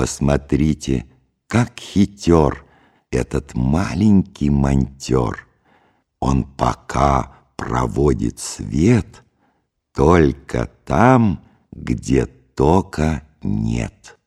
Посмотрите, как хитер этот маленький монтер. Он пока проводит свет только там, где тока нет.